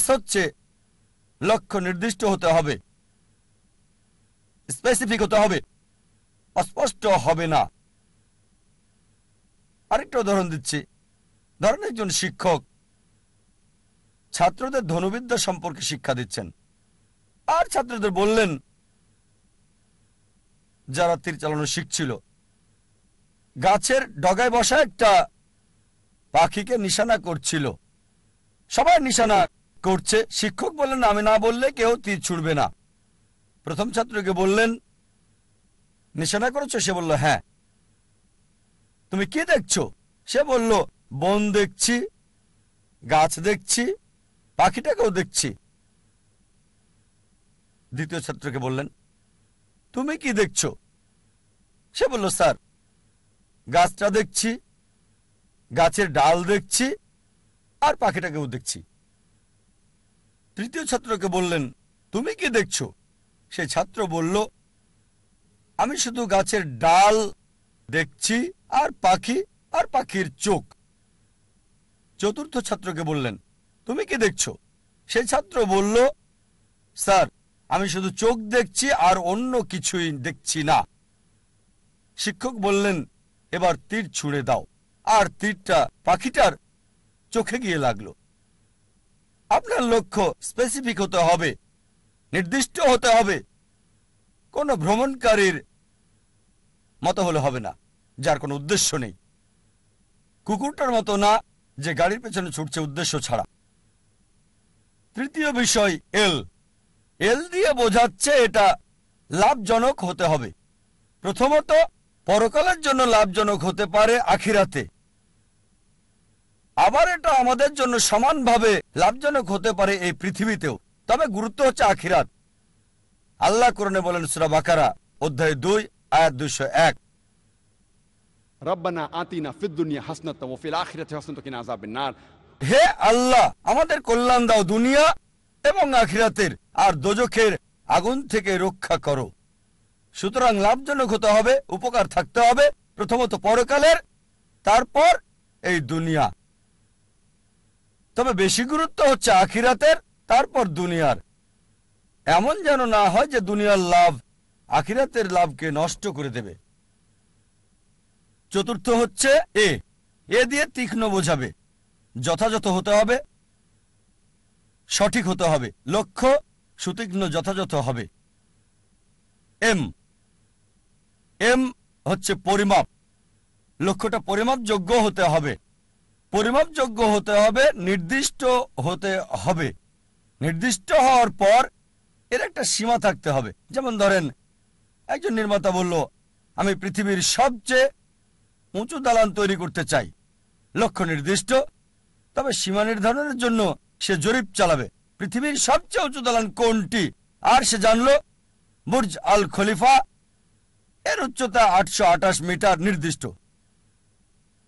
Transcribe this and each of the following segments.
S হচ্ছে। লক্ষ্য নির্দিষ্ট হতে হবে। স্পেসিফিক হতে হবে। অস্পষ্ট হবে না। আরেকটা উদাহরণ দিচ্ছি। ধরেন একজন শিক্ষক ছাত্রদের ধনুবিদ্যা সম্পর্কে শিক্ষা দিচ্ছেন। আর ছাত্রদের বললেন, যারা তীর চালানো শিখছিল, গাছের ডগায় বসা একটা পাখিকে নিশানা করছিল। সবাই নিশানা করছে। শিক্ষক বললেন, আমি না বললে কেউ তীর ছুড়বে না। প্রথম ছাত্রকে বললেন, নিশানা করেছ? সে বলল হ্যাঁ। তুমি কি দেখছ? সে বলল, বন দেখছি, গাছ দেখছি, পাখিটাকেও দেখছি। দ্বিতীয় ছাত্রকে বললেন, তুমি কি দেখছ? সে বলল, স্যার, গাছটা দেখছি, গাছের ডাল দেখছি, আর পাখিটাকেও দেখছি। তৃতীয় ছাত্রকে বললেন, তুমি কি দেখছ? সেই ছাত্র বলল, আমি শুধু গাছের ডাল দেখছি, আর পাখি, আর পাখির চোখ। চতুর্থ ছাত্রকে বললেন, তুমি কি দেখছ? সেই ছাত্র বলল, স্যার, আমি শুধু চোখ দেখছি, আর অন্য কিছুই দেখছি না। শিক্ষক বললেন, এবার তীর ছুঁড়ে দাও। আর তীরটা পাখিটার চোখে গিয়ে লাগল। আপনার লক্ষ্য স্পেসিফিক হতে হবে, নির্দিষ্ট হতে হবে। কোনো ভ্রমণকারীর মতো হলে হবে না, যার কোনো উদ্দেশ্য নেই। কুকুরটার মতো না, যে গাড়ির পেছনে ছুটছে উদ্দেশ্য ছাড়া। তৃতীয় বিষয়, এল। এল দিয়ে বোঝাচ্ছে এটা লাভজনক হতে হবে। প্রথমত, পরকালের জন্য লাভজনক হতে পারে আখিরাতে। আবার এটা আমাদের জন্য সমানভাবে লাভজনক হতে পারে এই পৃথিবীতেও। তবে গুরুত্ব হচ্ছে আখিরাত। আল্লাহ কোরণে বলেন সুরা বাকারা অধ্যায় দুই আয়াত দুশো এক। হে আল্লাহ আমাদের কল্যাণ দাও দুনিয়া এবং আখিরাতের আর দোজখের আগুন থেকে রক্ষা করো। সুতরাং লাভজনক হতে হবে উপকার থাকতে হবে প্রথমত পরকালের তারপর এই দুনিয়া। তবে বেশি গুরুত্ব হচ্ছে আখিরাতের, তারপর দুনিয়ার। এমন যেন না হয় যে দুনিয়ার লাভ আখিরাতের লাভকে নষ্ট করে দেবে। চতুর্থ হচ্ছে এ। এ দিয়ে তীক্ষ্ণ বোঝাবে। যথাযথ হতে হবে। সঠিক হতে হবে। লক্ষ্য, সুতীক্ষ্ণ যথাযথ হবে। এম। এম হচ্ছে পরিমাপ। লক্ষ্যটা পরিমাপযোগ্য হতে হবে। পরিমাপযোগ্য হতে হবে, নির্দিষ্ট হতে হবে। নির্দিষ্ট হওয়ার পর এর একটা সীমা থাকতে হবে। যেমন ধরেন, একজন নির্মাতা বলল, আমি পৃথিবীর সবচেয়ে উঁচু দালান তৈরি করতে চাই। লক্ষ্য নির্দিষ্ট, তবে সীমা নির্ধারণের জন্য সে জরিপ চালাবে। পৃথিবীর সবচেয়ে উঁচু দালান কোনটি? আর সে জানল, বুর্জ আল খলিফা, এর উচ্চতা আটশো আঠাশ মিটার নির্দিষ্ট।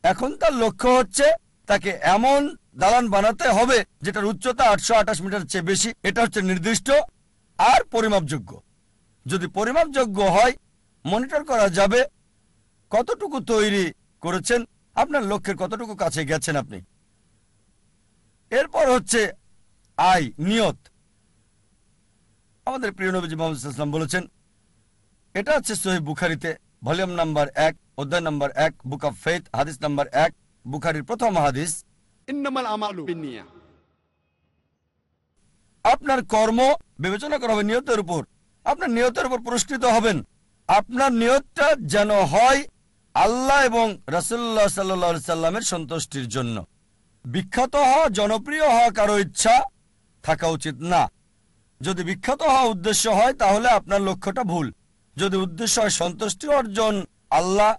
এখন তার লক্ষ্য হচ্ছে তাকে এমন দালান বানাতে হবে যেটার উচ্চতা আটশো আঠাশ মিটার চেয়ে বেশি, এটা হচ্ছে নির্দিষ্ট আর পরিমাপযোগ্য। যদি পরিমাপযোগ্য হয়, মনিটর করা যাবে। কতটুকু তৈরি করেছেন? আপনার লক্ষ্যের কতটুকু কাছে গেছেন আপনি? এরপর হচ্ছে আই নিয়ত। আমাদের প্রিয় নবীজি মোহাম্মদ ইসলাম বলেছেন, এটা হচ্ছে সহি বুখারিতে, ভলিউম নাম্বার এক, অধ্যায় নাম্বার এক, বুক অফ ফেথ হাদিস নাম্বার এক বুখারির প্রথম হাদিস। আপনার কর্ম বিবেচনা করা হবে নিয়তের উপর। আপনার নিয়তের উপর পুরস্কৃত হবেন। আপনার নিয়তটা যেন হয় আল্লাহ এবং রাসুল্লাহ সাল্লা সাল্লামের সন্তুষ্টির জন্য। বিখ্যাত হওয়া জনপ্রিয় হওয়া কারও ইচ্ছা থাকা উচিত না। যদি বিখ্যাত হওয়া উদ্দেশ্য হয় তাহলে আপনার লক্ষ্যটা ভুল। যদি উদ্দেশ্য হয় সন্তুষ্টি অর্জন আল্লাহ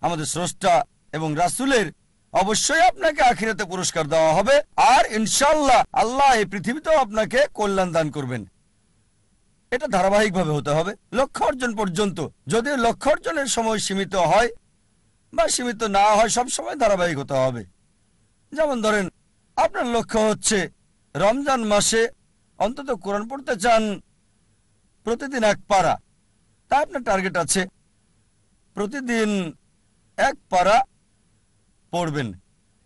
আমাদের স্রষ্টা এবং রাসুলের অবশ্যই আপনাকে আখিরাতে পুরস্কার দেওয়া হবে। আর ইনশাল্লাহ আল্লাহ এই পৃথিবীতেও আপনাকে কল্যাণ দান করবেন। এটা ধারাবাহিকভাবে হতে হবে। লক্ষ্য অর্জন পর্যন্ত। যদি লক্ষ্য অর্জনের সময় সীমিত হয় বা সীমিত না হয়, সব সময় ধারাবাহিক হতে হবে। যেমন ধরেন, আপনার লক্ষ্য হচ্ছে রমজান মাসে অন্তত কোরআন পড়তে চান প্রতিদিন এক পারা। তা আপনার টার্গেট আছে। প্রতিদিন এক পারা পড়বেন।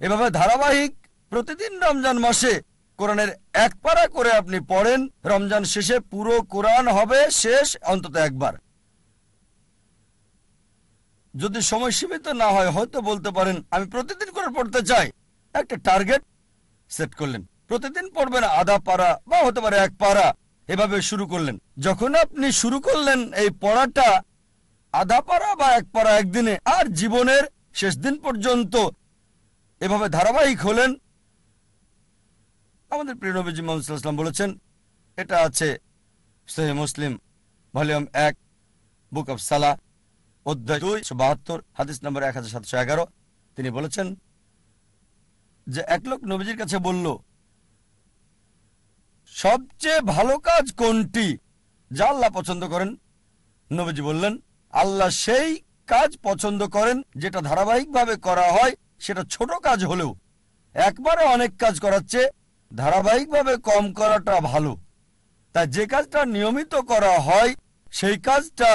এভাবে ধারাবাহিক প্রতিদিন রমজান মাসে কোরআনের এক পারা করে আপনি পড়েন, রমজান শেষে পুরো কোরআন হবে শেষ অন্তত একবার। যদি সময় সীমিত না হয়, হয়তো বলতে পারেন, আমি প্রতিদিন করে পড়তে চাই। একটা টার্গেট সেট করলেন। প্রতিদিন পড়বেন আধা পারা বা হতে পারে এক পারা। এভাবে শুরু করলেন। যখন আপনি শুরু করলেন এই পড়াটা, আধা পারা বা এক পারা একদিনে, আর জীবনের শেষ দিন পর্যন্ত এভাবে ধারাবাহিক হলেন। আমাদের প্রিয় নবীজি মোহাম্মদ বলেছেন, এটা আছে সহি মুসলিম, ভলিউম এক, বুক অফ সালা অধ্যায় দুইশো বাহাত্তর, হাদিস নম্বর এক হাজার সাতশো এগারো। তিনি বলেছেন যে, এক লোক নবীজির কাছে বলল, সবচেয়ে ভালো কাজ কোনটি যা আল্লাহ পছন্দ করেন? নবীজি বললেন, আল্লাহ সেই কাজ পছন্দ করেন, যেটা ধারাবাহিকভাবে করা হয়, সেটা ছোট কাজ হলেও। একবারে অনেক কাজ করাচ্ছে, ধারাবাহিকভাবে কম করাটা ভালো। তাই যে কাজটা নিয়মিত করা হয়, সেই কাজটা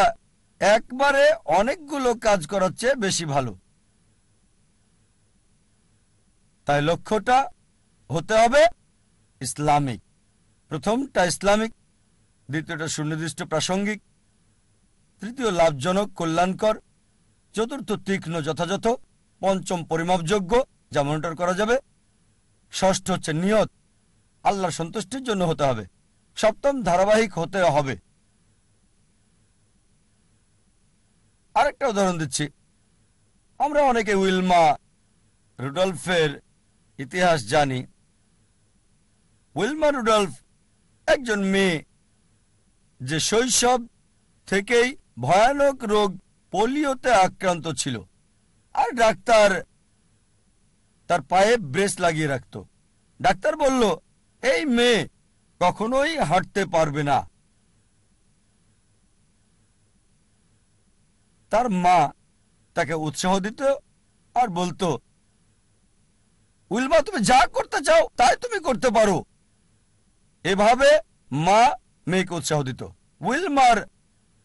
একবারে অনেকগুলো কাজ করার চেয়ে বেশি ভালো। তাই লক্ষ্যটা হতে হবে ইসলামিক। প্রথমটা ইসলামিক, দ্বিতীয়টা সুনির্দিষ্ট প্রাসঙ্গিক, তৃতীয় লাভজনক, কল্যাণকর চতুর্থ তীক্ষ্ণ যথাযথ, পঞ্চম পরিমাপযোগ্য, যা মনিটর করা যাবে। ষষ্ঠ হচ্ছে নিয়ত, আল্লাহর সন্তুষ্টির জন্য হতে হবে। সপ্তম ধারাবাহিক হতে হবে। আরেকটা উদাহরণ দিচ্ছি। আমরা অনেকে উইলমা রুডলফের ইতিহাস জানি। উইলমা রুডলফ একজন মেয়ে, যে শৈশব থেকেই ভয়ানক রোগ পোলিওতে আক্রান্ত ছিল। আর ডাক্তার তার পায়ে ব্রেস লাগিয়ে রাখত। ডাক্তার বলল, এই মেয়ে কখনোই হাঁটতে পারবে না। তার মা তাকে উৎসাহ দিত আর বলতো উইলমা তুমি যা করতে চাও, তাই তুমি করতে পারো। এভাবে মা মেয়েকে উৎসাহ দিত। উইলমার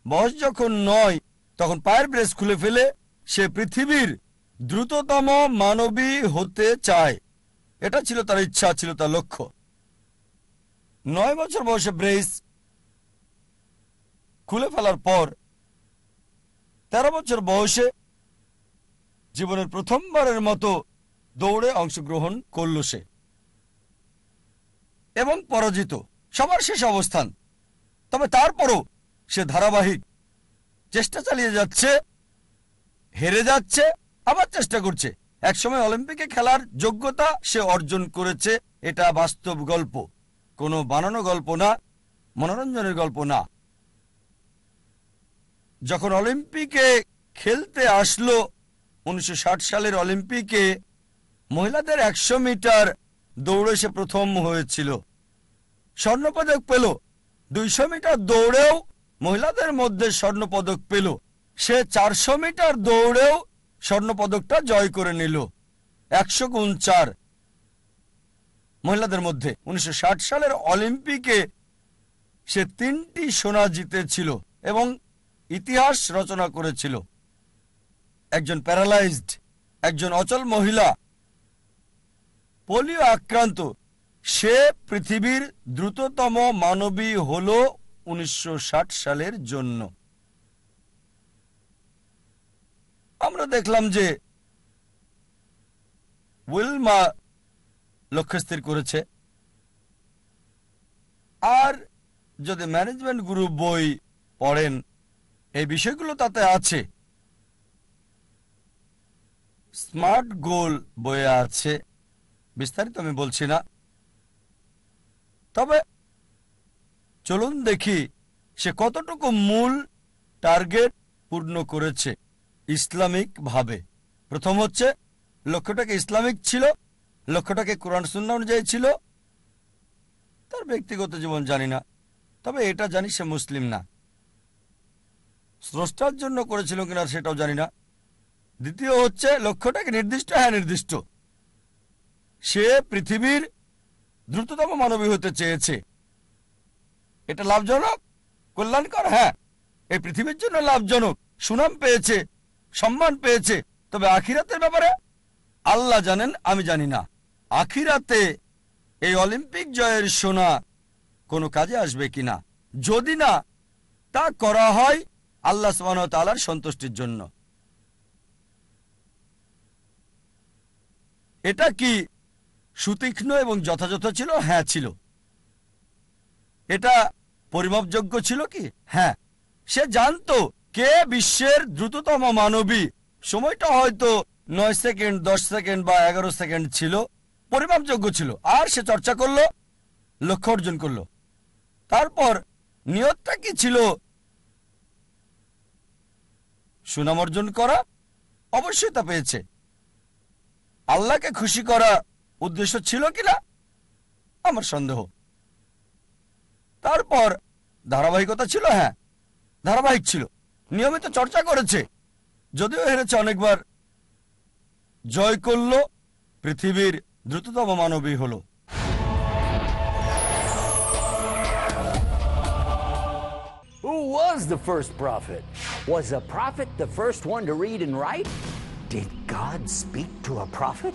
বয়স যখন নয় তখন পায়ের ব্রেস খুলে ফেলে সে পৃথিবীর দ্রুততম মানবী হতে চায়। এটা ছিল তার ইচ্ছা, ছিল তার লক্ষ্য। নয় বছর বয়সে ব্রেস খুলে ফেলার পর তেরো বছর বয়সে জীবনের প্রথমবারের মতো দৌড়ে অংশগ্রহণ করল সে। এবং পরাজিত। সবার শেষ অবস্থান। তবে তারপরও সে ধারাবাহিক চেষ্টা চালিয়ে যাচ্ছে, হেরে যাচ্ছে, আবার চেষ্টা করছে। একসময় অলিম্পিকে খেলার যোগ্যতা সে অর্জন করেছে, এটা বাস্তব গল্প। কোনো বানানো গল্প না, মনোরঞ্জনের গল্প না। যখন অলিম্পিকে খেলতে আসলো, উনিশশো ষাট সালের অলিম্পিকে মহিলাদের একশো মিটার দৌড়ে সে প্রথম হয়েছিল। স্বর্ণপদক পেল। দুইশো মিটার দৌড়েও মহিলাদের মধ্যে স্বর্ণপদক পেল। সে চারশো মিটার দৌড়েও স্বর্ণপদকটা জয় করে নিল। একশো গুণ চার। মহিলাদের মধ্যে উনিশশো ষাট সালের অলিম্পিকে সে তিনটি সোনা জিতেছিল এবং ইতিহাস রচনা করেছিল। একজন প্যারালাইজড, একজন অচল মহিলা, পোলিও আক্রান্ত। সে পৃথিবীর দ্রুততম মানবী হল উনিশশো ষাট সালের জন্য। আমরা দেখলাম যে উইলমা লক্ষ্য স্থির করেছে। আর যদি ম্যানেজমেন্ট গ্রুপ বই পড়েন, এই বিষয়গুলো তাতে আছে। স্মার্ট গোল বইয়ে আছে। বিস্তারিত আমি বলছি না। তবে চলুন দেখি সে কতটুকু মূল টার্গেট পূর্ণ করেছে ইসলামিক ভাবে। প্রথম হচ্ছে, লক্ষ্যটাকে ইসলামিক ছিল, লক্ষ্যটাকে কোরআন সুন্না অনুযায়ী ছিল। তার ব্যক্তিগত জীবন জানি না, তবে এটা জানি সে মুসলিম না। স্রষ্টার জন্য করেছিল কিনা সেটাও জানি না। দ্বিতীয় হচ্ছে, লক্ষ্যটাকে নির্দিষ্ট হ্যাঁ নির্দিষ্ট। সে পৃথিবীর দ্রুততম মানবী হতে চেয়েছে। এটা লাভজনক? কল্যাণকর? হ্যাঁ। এই পৃথিবীর জন্য লাভজনক। সুনাম পেয়েছে, সম্মান পেয়েছে। তবে আখিরাতের ব্যাপারে আল্লাহ জানেন, আমি জানি না। আখিরাতে এই অলিম্পিক জয়ের সোনা কোনো কাজে আসবে কিনা? যদি না, তা করা হয় আল্লাহ তালার সন্তুষ্টির জন্য। এটা কি সুতীক্ষ্ণ এবং যথাযথ ছিল? হ্যাঁ ছিল। এটা পরিমাপযোগ্য ছিল কি? হ্যাঁ। সে জানতো কে বিশ্বের দ্রুততম মানবী। সময়টা হয়তো নয় সেকেন্ড, দশ সেকেন্ড বা এগারো সেকেন্ড ছিল। পরিমাপযোগ্য ছিল। আর সে চর্চা করল, লক্ষ্য অর্জন করল। তারপর নিয়তটা কি ছিল? সুনাম অর্জন করা অবশ্যই তা পেয়েছে। আল্লাহকে খুশি করা উদ্দেশ্য ছিল কিনা? আমার সন্দেহ। তারপর ধারাবাহিকতা ছিল হ্যাঁ ধারাবাহিক ছিল নিয়মিত চর্চা করেছে যদিও হেরেছে অনেকবার জয় করল পৃথিবীর দ্রুততম মানবী হলো Who was the first prophet? Was a prophet the first one to read and write? Did God speak to a prophet?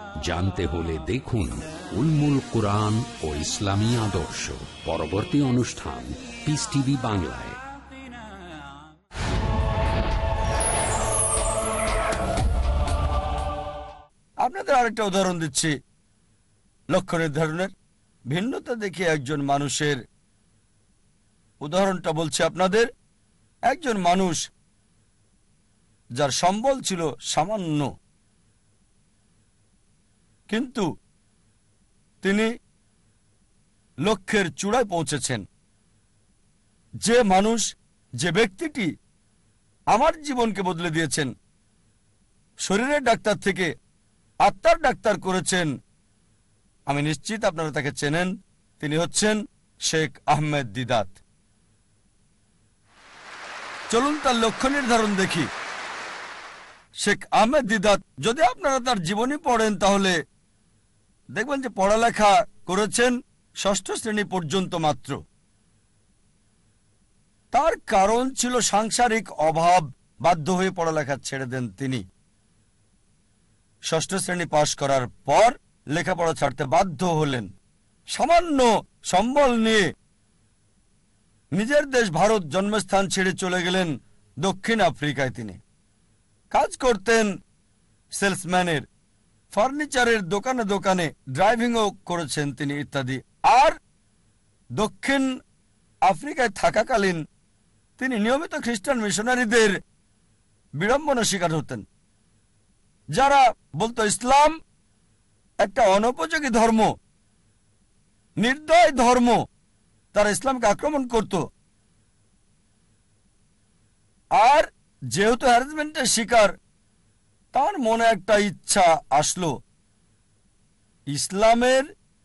জানতে হলে দেখুন উলমুল কোরআন ও ইসলামী আদর্শ। পরবর্তী অনুষ্ঠান পিস টিভি বাংলায়। আপনাদের আরেকটা উদাহরণ দিচ্ছি। লক্ষ্য নির্ধারণের ভিন্নতা দেখে একজন মানুষের উদাহরণটা বলছি আপনাদের। একজন মানুষ যার সম্বল ছিল সামান্য কিন্তু তিনি লক্ষ্যের চূড়ায় পৌঁছেছেন। যে মানুষ, যে ব্যক্তিটি আমার জীবনকে বদলে দিয়েছেন, শরীরের ডাক্তার থেকে আত্মার ডাক্তার করেছেন, আমি নিশ্চিত আপনারা তাকে চেনেন, তিনি হচ্ছেন শেখ আহমেদ দিদাত। চলুন তার লক্ষ্য নির্ধারণ দেখি। শেখ আহমেদ দিদাত, যদি আপনারা তার জীবনী পড়েন তাহলে দেখবেন যে পড়ালেখা করেছেন ষষ্ঠ শ্রেণি পর্যন্ত মাত্র। তার কারণ ছিল সাংসারিক অভাব, বাধ্য হয়ে পড়ালেখা ছেড়ে দেন তিনি। ষষ্ঠ শ্রেণি পাশ করার পর লেখাপড়া ছাড়তে বাধ্য হলেন। সামান্য সম্বল নিয়ে নিজের দেশ ভারত জন্মস্থান ছেড়ে চলে গেলেন দক্ষিণ আফ্রিকায় তিনি। কাজ করতেন সেলসম্যানের ফার্নিচারের দোকানে দোকানে ড্রাইভিংও করেছেন তিনি ইত্যাদি। আর দক্ষিণ আফ্রিকায় থাকাকালীন তিনি নিয়মিত খ্রিস্টান মিশনারিদের বিড়ম্বনা শিকার হতেন। যারা বলতো, ইসলাম একটা অনুপযোগী ধর্ম, নির্দয় ধর্ম। তারা ইসলামকে আক্রমণ করত। আর যেহেতু হ্যারাসমেন্টের শিকার তার মনে একটা ইচ্ছা আসলো। ইসলামের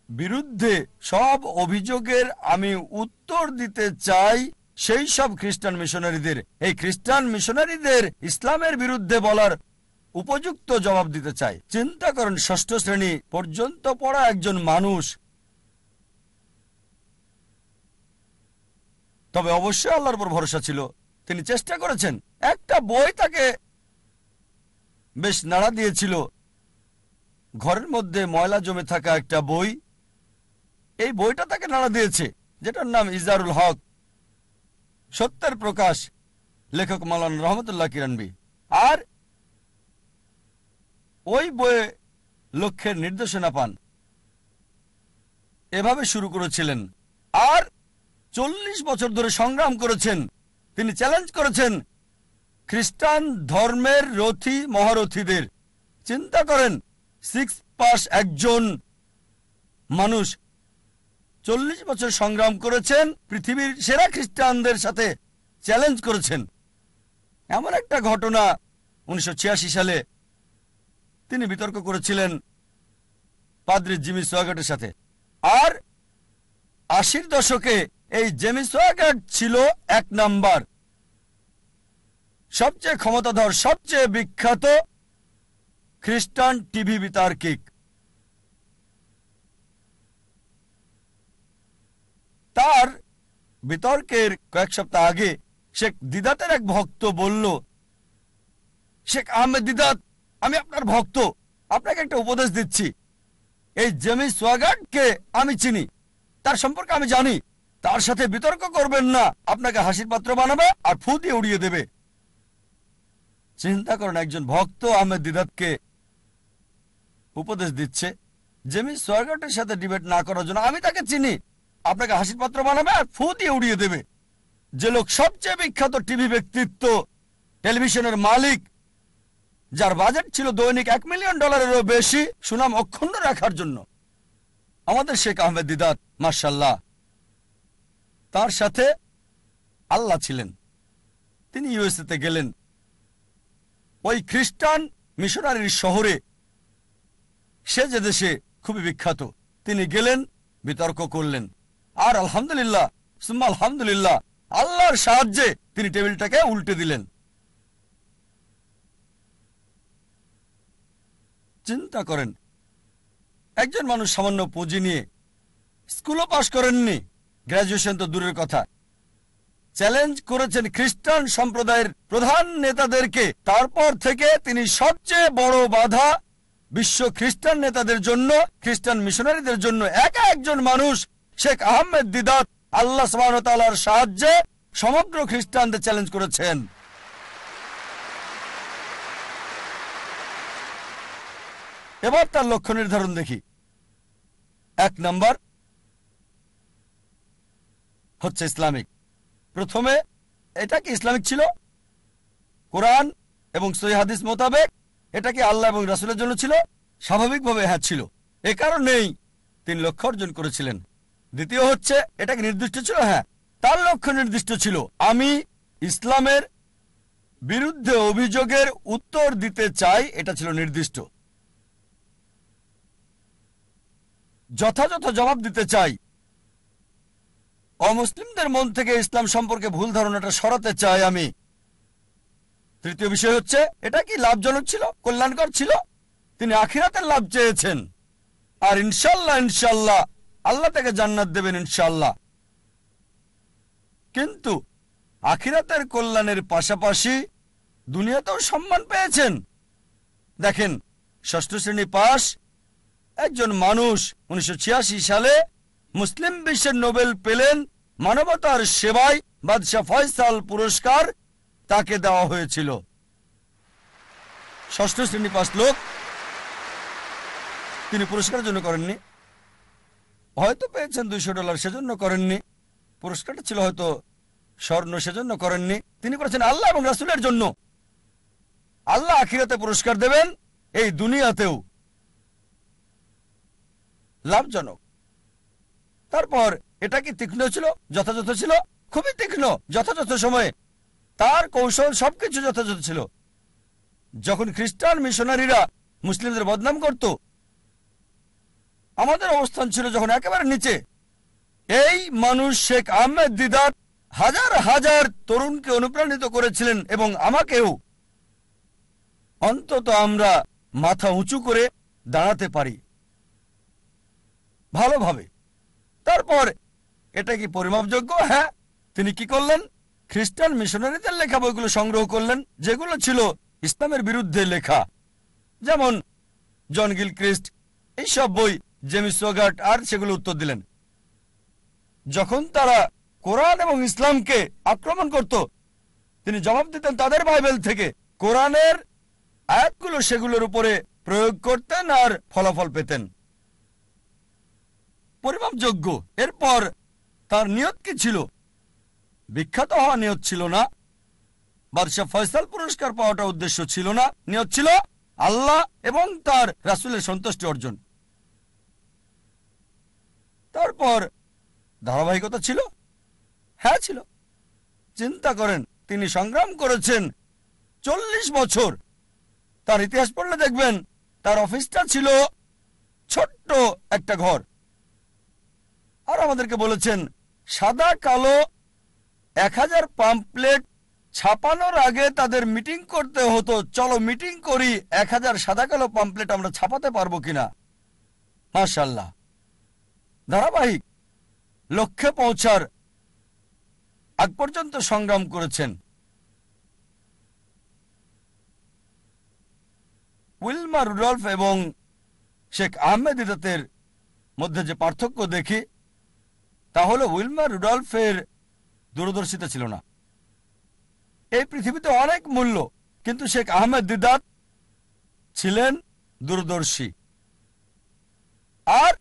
বিরুদ্ধে সব অভিযোগের আমি উত্তর দিতে চাই সেই সব খ্রিস্টান মিশনারিদের। এই খ্রিস্টান মিশনারিদের ইসলামের বিরুদ্ধে বলার উপযুক্ত জবাব দিতে চাই। চিন্তা করেন, ষষ্ঠ শ্রেণি পর্যন্ত পড়া একজন মানুষ। তবে অবশ্যই আল্লাহর উপর ভরসা ছিল। তিনি চেষ্টা করেছেন। একটা বই তাকে বেশ নাড়া দিয়েছিল। ঘরের মধ্যে ময়লা জমে থাকা একটা বই। এই বইটা তাকে নাড়া দিয়েছে, যেটার নাম ইজারুল হক। সত্যের প্রকাশ, লেখক মালান রহমতুল্লাহ কিরানবি। আর ওই বইয়ে লক্ষ্যের নির্দেশনা পান। এভাবে শুরু করেছিলেন। আর চল্লিশ বছর ধরে সংগ্রাম করেছেন। তিনি চ্যালেঞ্জ করেছেন খ্রিস্টান ধর্মের রথী মহারথীদের। চিন্তা করেন, সিক্স পাস একজন মানুষ চল্লিশ বছর সংগ্রাম করেছেন, পৃথিবীর সেরা খ্রিস্টানদের সাথে চ্যালেঞ্জ করেছেন। এমন একটা ঘটনা উনিশশো ছিয়াশি সালে তিনি বিতর্ক করেছিলেন পাদ্রি জিমি সোয়াগাটের সাথে। আর আশির দশকে এই জেমি সোয়াগাট ছিল এক নাম্বার। সবচেয়ে ক্ষমতাধর, সবচেয়ে বিখ্যাত খ্রিস্টান টিভি বিতার্কিক। তার বিতর্কের কয়েক সপ্তাহ আগে শেখ দিদাতের এক ভক্ত বলল, শেখ আহমেদ দিদাত, আমি আপনার ভক্ত, আপনাকে একটা উপদেশ দিচ্ছি। এই জেমি সোয়াগাটকে আমি চিনি, তার সম্পর্কে আমি জানি, তার সাথে বিতর্ক করবেন না, আপনাকে হাসির পাত্র বানাবে আর ফু দিয়ে উড়িয়ে দেবে। চিন্তা করেন, একজন ভক্ত আহমেদ দিদাতকে উপদেশ দিচ্ছে জেমি সোয়াগাটের সাথে ডিবেট না করার জন্য আমি তাকে চিনি। আপনাকে হাসির পাত্র বানাবে আর ফু দিয়ে উড়িয়ে দেবে। যে লোক সবচেয়ে বিখ্যাত টিভি ব্যক্তিত্ব, টেলিভিশনের মালিক, যার বাজেট ছিল দৈনিক এক মিলিয়ন ডলারেরও বেশি, সুনাম অক্ষুণ্ণ রাখার জন্য। আমাদের শেখ আহমেদ দিদাত মার্শাল্লাহ তার সাথে আল্লাহ ছিলেন। তিনি ইউএসএতে গেলেন। ওই খ্রিস্টান মিশনারির শহরে। সে যে দেশে খুবই বিখ্যাত, তিনি গেলেন, বিতর্ক করলেন। আর আলহামদুলিল্লাহ, সুম্মা আলহামদুলিল্লাহ, আল্লাহর সাহায্যে তিনি টেবিলটাকে উল্টে দিলেন। চিন্তা করেন, একজন মানুষ সামান্য পুঁজি নিয়ে স্কুলও পাশ করেননি। গ্রাজুয়েশন তো দূরের কথা। চ্যালেঞ্জ করেছেন খ্রিস্টান সম্প্রদায়ের প্রধান নেতাদেরকে। তারপর থেকে তিনি সবচেয়ে বড় বাধা বিশ্ব খ্রিস্টান নেতাদের জন্য, খ্রিস্টান মিশনারিদের জন্য একা একজন মানুষ, শেখ আহমেদ দিদাত, আল্লাহ সুবহানাহু সাহায্যে সমগ্র খ্রিস্টানদের চ্যালেঞ্জ করেছেন। এবার তার লক্ষ্য নির্ধারণ দেখি। এক নম্বর হচ্ছে ইসলামিক। প্রথমে এটা কি ইসলামিক ছিল, কোরআন এবং সহি হাদিস মোতাবেক এটা কি আল্লাহ এবং রাসুলের জন্য ছিল, স্বাভাবিকভাবে হ্যাঁ ছিল। এ কারণেই তিনি লক্ষ্য অর্জন করেছিলেন। দ্বিতীয় হচ্ছে এটা কি নির্দিষ্ট ছিল হ্যাঁ তার লক্ষ্য নির্দিষ্ট ছিল, আমি ইসলামের বিরুদ্ধে অভিযোগের উত্তর দিতে চাই, এটা ছিল নির্দিষ্ট। যথাযথ জবাব দিতে চাই অমুসলিমদের মন থেকে ইসলাম সম্পর্কে ভুল ধারণাটা সরাতে চাই আমি। তৃতীয় বিষয় হচ্ছে, এটা কি লাভজনক ছিল? কল্যাণকর ছিল? তিনি আখিরাতের লাভ চেয়েছেন। আর ইনশাল্লাহ ইনশাল্লাহ, আল্লাহ তাকে জান্নাত দেবেন, ইনশাল্লাহ। কিন্তু আখিরাতের কল্যাণের পাশাপাশি দুনিয়াতেও সম্মান পেয়েছেন। দেখেন, ষষ্ঠ শ্রেণি পাশ, একজন মানুষ উনিশশো ছিয়াশি সালে মুসলিম বিশ্বের নোবেল পেলেন মানবতার সেবায় বাদশাহ ফয়সাল পুরস্কার তাকে দেওয়া হয়েছিল। ষষ্ঠ শ্রেণি পাশ লোক তিনি পুরস্কারের জন্য করেননি। হয়তো পেয়েছেন দুইশো ডলার সেজন্য করেননি। পুরস্কারটা ছিল হয়তো স্বর্ণ সেজন্য করেননি। তিনি করেছেন আল্লাহ এবং রাসুলের জন্য। আল্লাহ আখিরাতে পুরস্কার দেবেন এই দুনিয়াতেও। লাভজনক। তারপর এটা কি তীক্ষ্ণ ছিল? যথাযথ ছিল? খুবই তীক্ষ্ণ, যথাযথ সময়ে। তার কৌশল সবকিছু যথাযথ ছিল। যখন খ্রিস্টান মিশনারিরা মুসলিমদের বদনাম করত, আমাদের অবস্থান ছিল যখন একেবারে নিচে। এই মানুষ শেখ আহমেদ দিদার হাজার হাজার তরুণকে অনুপ্রাণিত করেছিলেন এবং আমাকেও। অন্তত আমরা মাথা উঁচু করে দাঁড়াতে পারি। ভালোভাবে। তারপর, এটা কি পরিমাপযোগ্য? হ্যাঁ। তিনি কি করলেন? খ্রিস্টান মিশনারিদের লেখা বইগুলো সংগ্রহ করলেন, যেগুলো ছিল ইসলামের বিরুদ্ধে লেখা। যেমন, জন গিল ক্রিস্ট এইসব বই জেমিস আর সেগুলো উত্তর দিলেন। যখন তারা কোরআন এবং ইসলামকে আক্রমণ করত, তিনি জবাব দিতেন তাদের বাইবেল থেকে, কোরআনের আয়াতগুলো সেগুলোর উপরে প্রয়োগ করতেন আর ফলাফল পেতেন। পরিমাপযোগ্য। এরপর তার নিয়ত কি ছিল? বিখ্যাত হওয়া নিয়ত ছিল না। বাদশাহ ফয়সাল পুরস্কার পাওয়াটা উদ্দেশ্য ছিল না। নিয়ত ছিল আল্লাহ এবং তার রাসুলের সন্তুষ্টি অর্জন। তারপর ধারাবাহিকতা ছিল? হ্যাঁ ছিল। চিন্তা করেন, তিনি সংগ্রাম করেছেন চল্লিশ বছর। তার ইতিহাস পড়লে দেখবেন, তার অফিসটা ছিল ছোট্ট একটা ঘর। আর আমাদেরকে বলেছেন, সাদা কালো এক হাজার পাম্পলেট ছাপানোর আগে তাদের মিটিং করতে হতো। চলো মিটিং করি, এক হাজার সাদা কালো পাম্পলেট আমরা ছাপাতে পারব কিনা? মাশাল্লাহ ধারাবাহিক লক্ষ্যে পৌঁছার আগ পর্যন্ত সংগ্রাম করেছেন। উইলমা রুডলফ এবং শেখ আহমেদ ইদাতের মধ্যে যে পার্থক্য দেখি তাহলে উইলমা রুডলফের দূরদর্শিতা ছিল না। এই পৃথিবীতে অনেক মূল্য, কিন্তু শেখ আহমেদ দিদাত ছিলেন দূরদর্শী। আর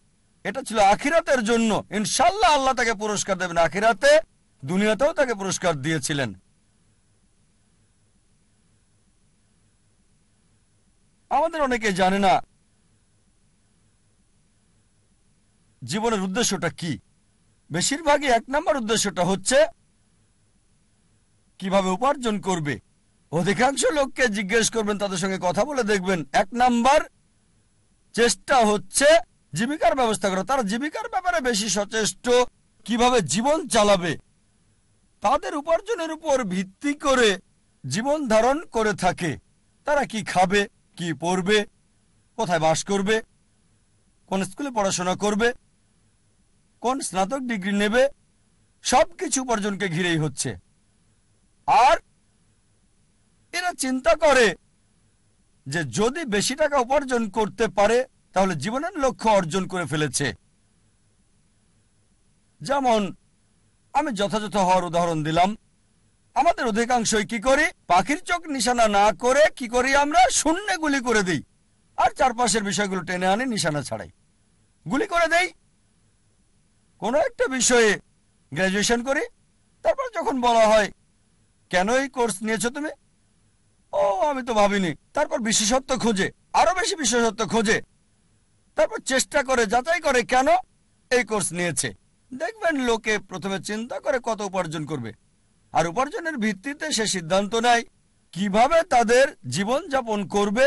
এটা ছিল আখিরাতের জন্য। ইনশাল্লাহ আল্লাহ তাকে পুরস্কার দেবেন। আখিরাতে দুনিয়াতেও তাকে পুরস্কার দিয়েছিলেন। আমাদের অনেকে জানে না জীবনের উদ্দেশ্যটা কি। বেশিরভাগই এক নম্বর উদ্দেশ্যটা হচ্ছে কীভাবে উপার্জন করবে। অধিকাংশ লোককে জিজ্ঞেস করবেন, তাদের সঙ্গে কথা বলে দেখবেন, এক নাম্বার চেষ্টা হচ্ছে জীবিকার ব্যবস্থা করা। তারা জীবিকার ব্যাপারে বেশি সচেষ্ট, কীভাবে জীবন চালাবে, তাদের উপার্জনের উপর ভিত্তি করে জীবন ধারণ করে থাকে। তারা কি খাবে, কি পড়বে কোথায় বাস করবে, কোন স্কুলে পড়াশোনা করবে কোন স্নাতক ডিগ্রি নেবে, সবকিছু উপার্জনকে ঘিরেই হচ্ছে। আর এরা চিন্তা করে যে যদি বেশি টাকা উপার্জন করতে পারে, তাহলে জীবনের লক্ষ্য অর্জন করে ফেলেছে। যেমন, আমি যথাযথ হওয়ার উদাহরণ দিলাম। আমাদের অধিকাংশই কি করি? পাখির চোখ নিশানা না করে কি করি আমরা? শূন্যে গুলি করে দিই। আর চারপাশের বিষয়গুলো টেনে আনি নিশানা ছাড়াই। গুলি করে দেই কোনো একটা বিষয়ে গ্র্যাজুয়েশন করি, তারপর যখন বলা হয়, কেন এই কোর্স নিয়েছো তুমি? ও, আমি তো ভাবিনি। তারপর বিশেষত্ব খোঁজে, আরও বেশি বিশেষত্ব খোঁজে, তারপর চেষ্টা করে, যাচাই করে কেন এই কোর্স নিয়েছে। দেখবেন লোকে প্রথমে চিন্তা করে কত উপার্জন করবে, আর উপার্জনের ভিত্তিতে সে সিদ্ধান্ত নেয়, কীভাবে তাদের জীবন যাপন করবে,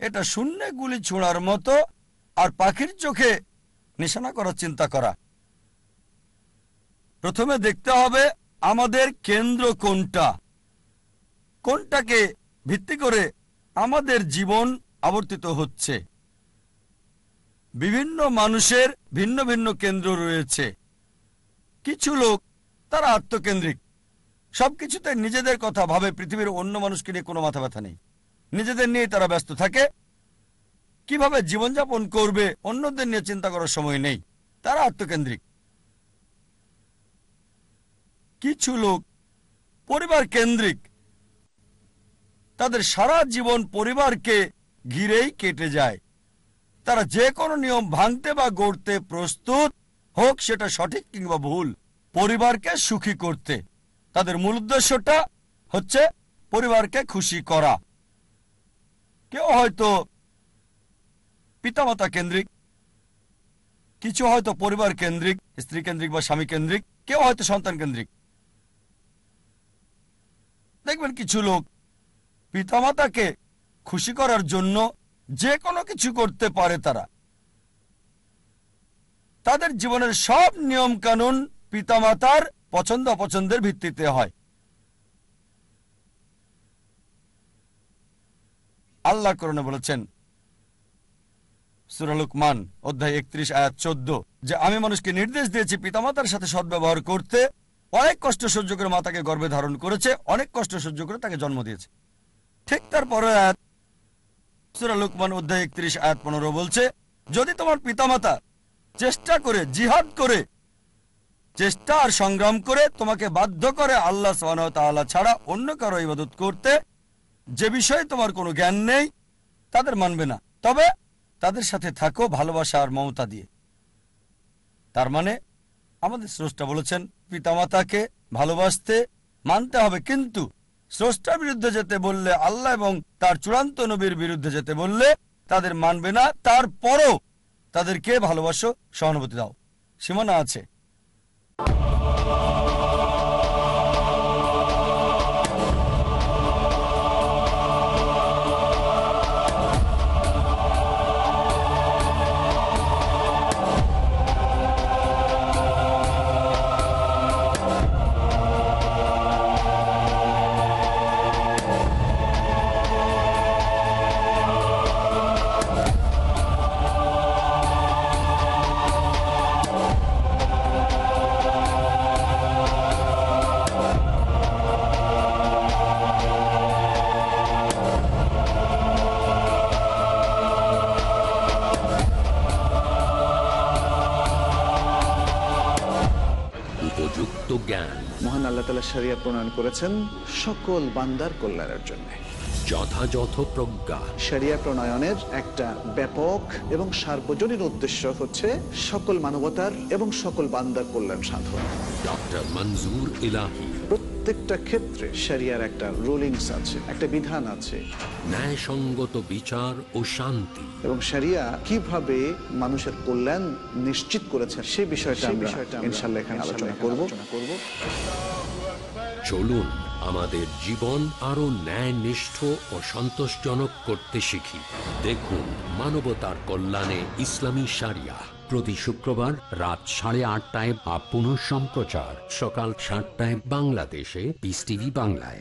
এটা শূন্যে গুলি ছোঁড়ার মতো, আর পাখির চোখে নিশানা করার চিন্তা করা। প্রথমে দেখতে হবে আমাদের কেন্দ্র কোনটা। কোনটাকে ভিত্তি করে আমাদের জীবন আবর্তিত হচ্ছে। বিভিন্ন মানুষের ভিন্ন ভিন্ন কেন্দ্র রয়েছে। কিছু লোক তারা আত্মকেন্দ্রিক। সবকিছুতে নিজেদের কথা ভাবে, পৃথিবীর অন্য মানুষকে নিয়ে কোনো মাথা ব্যথা নেই। নিজেদের নিয়ে তারা ব্যস্ত থাকে। কীভাবে জীবনযাপন করবে, অন্যদের নিয়ে চিন্তা করার সময় নেই। তারা আত্মকেন্দ্রিক। কিছু লোক পরিবার কেন্দ্রিক তাদের সারা জীবন পরিবারকে ঘিরেই কেটে যায়। তারা যে কোনো নিয়ম ভাঙতে বা গড়তে প্রস্তুত হোক, সেটা সঠিক কিংবা ভুল। পরিবারকে সুখী করতে। তাদের মূল উদ্দেশ্যটা হচ্ছে পরিবারকে খুশি করা। কেউ হয়তো পিতামাতা কেন্দ্রিক, কিছু হয়তো পরিবার কেন্দ্রিক, স্ত্রী কেন্দ্রিক বা স্বামী কেন্দ্রিক, কেউ হয়তো সন্তান কেন্দ্রিক। দেখবেন কিছু লোক পিতামাতাকে খুশি করার জন্য যে কোনো কিছু করতে পারে তারা। তাদের জীবনের সব নিয়ম কানুন পিতামাতার পছন্দ অপছন্দের ভিত্তিতে হয়। আল্লাহ করণে বলেছেন সুরালুকমান অধ্যায় একত্রিশ আয়াত চোদ্দ, যে আমি মানুষকে নির্দেশ দিয়েছি পিতামাতার সাথে সদ্ব্যবহার করতে অনেক কষ্ট সহ্য করে মাতাকে গর্ভে ধারণ করেছে, অনেক কষ্ট সহ্য করে তাকে জন্ম দিয়েছে। ঠিক তারপরে অধ্যায় একত্রিশ, আয়াত পনেরো বলছে, যদি তোমার পিতামাতা চেষ্টা করে, জিহাদ করে, চেষ্টা আর সংগ্রাম করে তোমাকে বাধ্য করে আল্লাহ সালা ছাড়া অন্য কারও ইবাদত করতে, যে বিষয়ে তোমার কোনো জ্ঞান নেই, তাদের মানবে না। তবে তাদের সাথে থাকো ভালোবাসা আর মমতা দিয়ে। তার মানে আমাদের স্রষ্টা বলেছেন, পিতামাতাকে ভালোবাসতে মানতে হবে। কিন্তু স্রষ্টার বিরুদ্ধে যেতে বললে আল্লাহ এবং তার চূড়ান্ত নবীর বিরুদ্ধে যেতে বললে তাদের মানবে না। তারপরও তাদেরকে ভালোবাসো, সহানুভূতি দাও। সীমানা আছে। প্রণয়ন করেছেন সকল বান্দার কল্যাণের জন্য। যথাযথ প্রজ্ঞা। শরিয়া প্রণয়নের একটা ব্যাপক এবং সার্বজনীন উদ্দেশ্য হচ্ছে সকল মানবতার এবং সকল বান্দার কল্যাণ সাধন। ডক্টর মঞ্জুর ইলাহি। প্রত্যেকটা ক্ষেত্রে শরিয়ার একটা রুলিংস আছে একটা বিধান আছে। ন্যায়সঙ্গত বিচার ও শান্তি। এবং শরিয়া কীভাবে মানুষের কল্যাণ নিশ্চিত করেছে সে বিষয়টা আমরা ইনশাল্লাহ এখানে আলোচনা করব। চলুন আমাদের জীবন আরও ন্যায় নিষ্ঠ ও সন্তোষজনক করতে শিখি। দেখুন মানবতার কল্যাণে ইসলামী সারিয়া। প্রতি শুক্রবার রাত সাড়ে আটটায় বা পুনঃ সম্প্রচার সকাল সাতটায় বাংলাদেশে পিস টিভি বাংলায়।